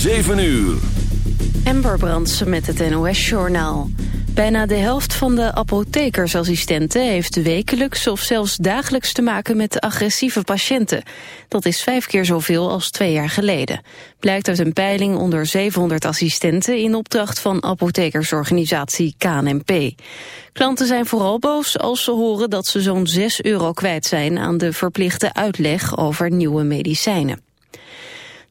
7 uur. Ember Brandsen met het NOS-journaal. Bijna de helft van de apothekersassistenten heeft wekelijks of zelfs dagelijks te maken met agressieve patiënten. Dat is vijf keer zoveel als twee jaar geleden. Blijkt uit een peiling onder 700 assistenten in opdracht van apothekersorganisatie KNMP. Klanten zijn vooral boos als ze horen dat ze zo'n 6 euro kwijt zijn aan de verplichte uitleg over nieuwe medicijnen.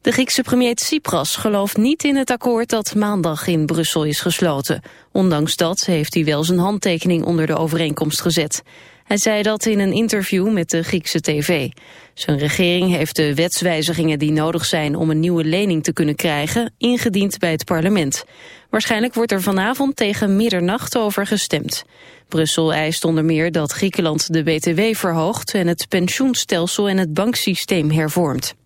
De Griekse premier Tsipras gelooft niet in het akkoord dat maandag in Brussel is gesloten. Ondanks dat heeft hij wel zijn handtekening onder de overeenkomst gezet. Hij zei dat in een interview met de Griekse tv. Zijn regering heeft de wetswijzigingen die nodig zijn om een nieuwe lening te kunnen krijgen ingediend bij het parlement. Waarschijnlijk wordt er vanavond tegen middernacht over gestemd. Brussel eist onder meer dat Griekenland de BTW verhoogt en het pensioenstelsel en het banksysteem hervormt.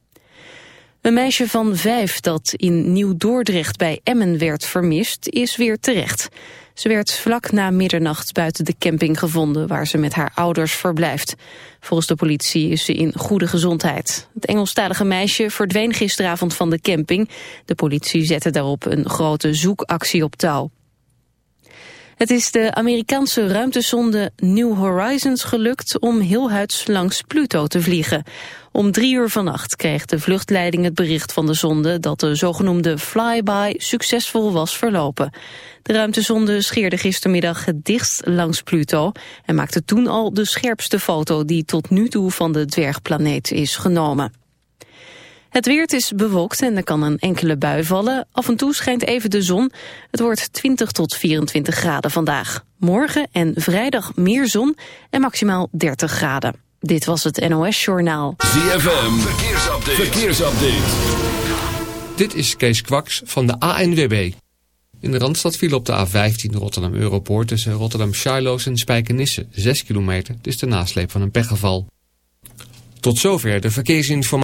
Een meisje van vijf dat in Nieuw-Dordrecht bij Emmen werd vermist, is weer terecht. Ze werd vlak na middernacht buiten de camping gevonden waar ze met haar ouders verblijft. Volgens de politie is ze in goede gezondheid. Het Engelstalige meisje verdween gisteravond van de camping. De politie zette daarop een grote zoekactie op touw. Het is de Amerikaanse ruimtesonde New Horizons gelukt om heel huids langs Pluto te vliegen. Om drie uur vannacht kreeg de vluchtleiding het bericht van de zonde dat de zogenoemde flyby succesvol was verlopen. De ruimtesonde scheerde gistermiddag het dichtst langs Pluto en maakte toen al de scherpste foto die tot nu toe van de dwergplaneet is genomen. Het weer is bewolkt en er kan een enkele bui vallen. Af en toe schijnt even de zon. Het wordt 20 tot 24 graden vandaag. Morgen en vrijdag meer zon en maximaal 30 graden. Dit was het NOS Journaal. ZFM, verkeersupdate. verkeersupdate. Dit is Kees Kwaks van de ANWB. In de Randstad viel op de A15 Rotterdam-Europoort tussen Rotterdam-Charloes en Spijkenisse 6 kilometer. Is de nasleep van een pechgeval. Tot zover de verkeersinformatie.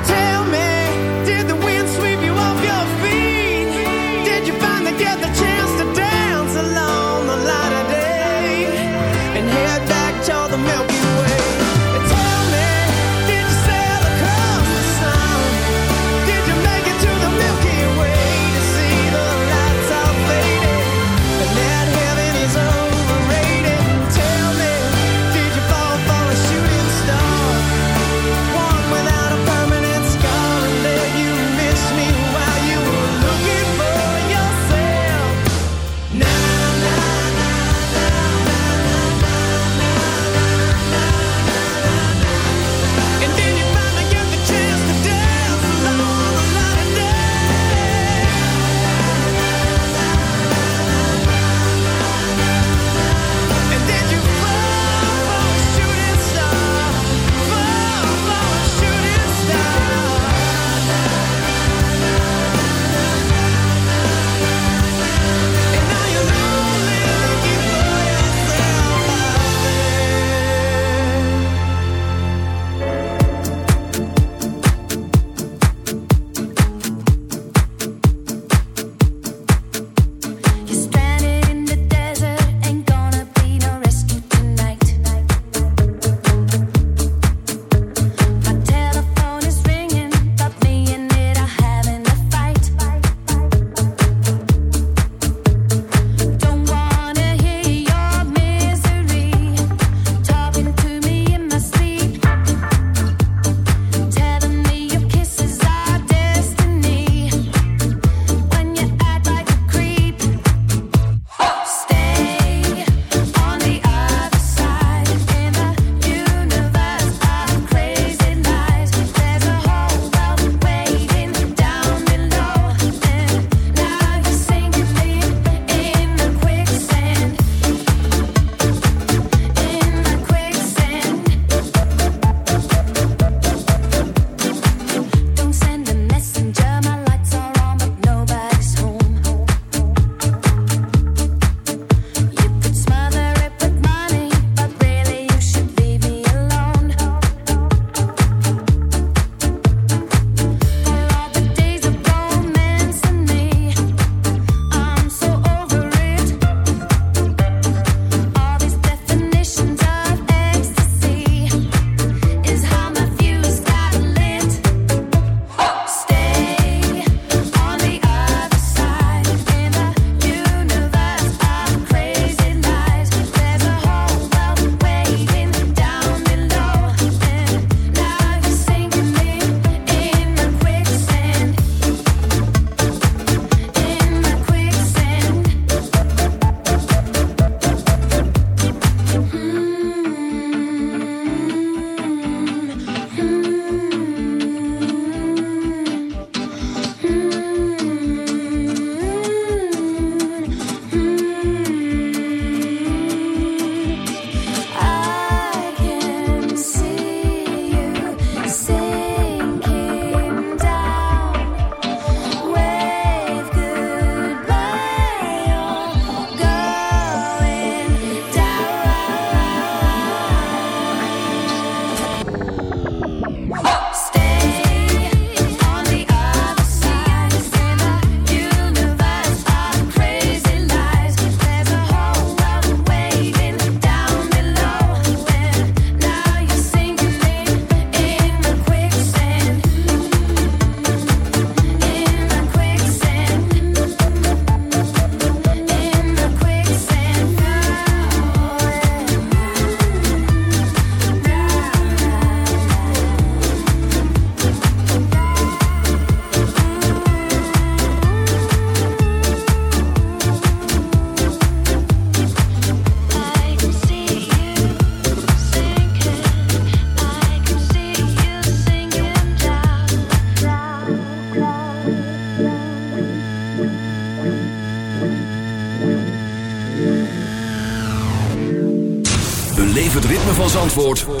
hotel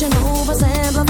continua sempre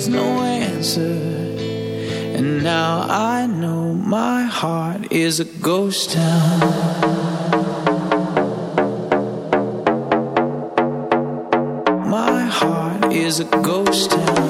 There's no answer. And now I know my heart is a ghost town. My heart is a ghost town.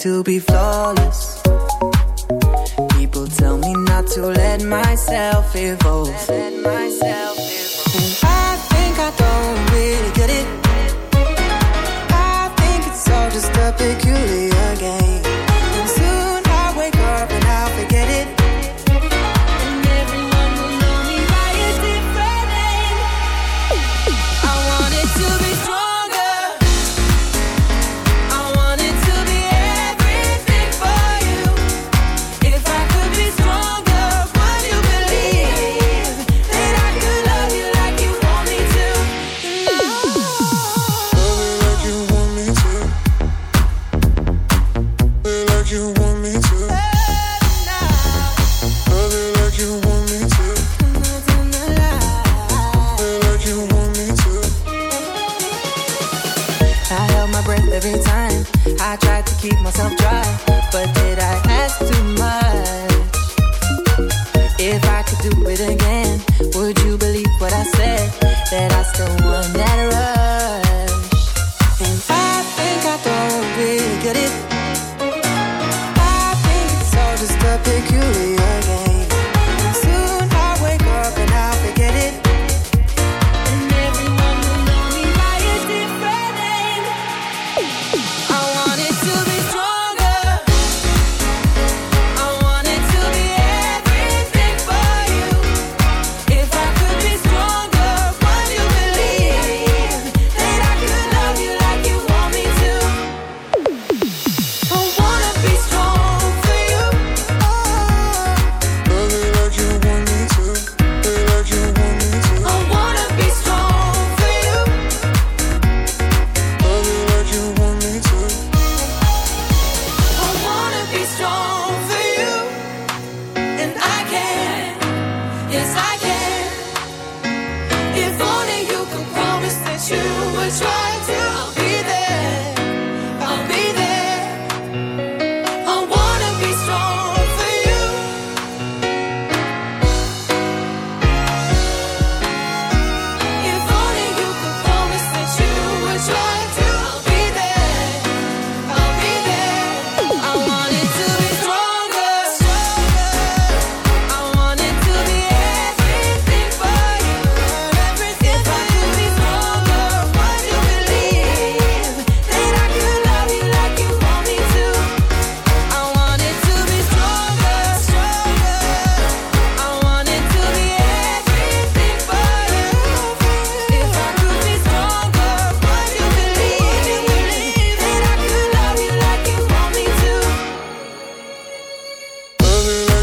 to be flawless.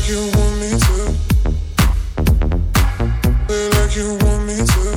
like you want me to. Play like you want me to.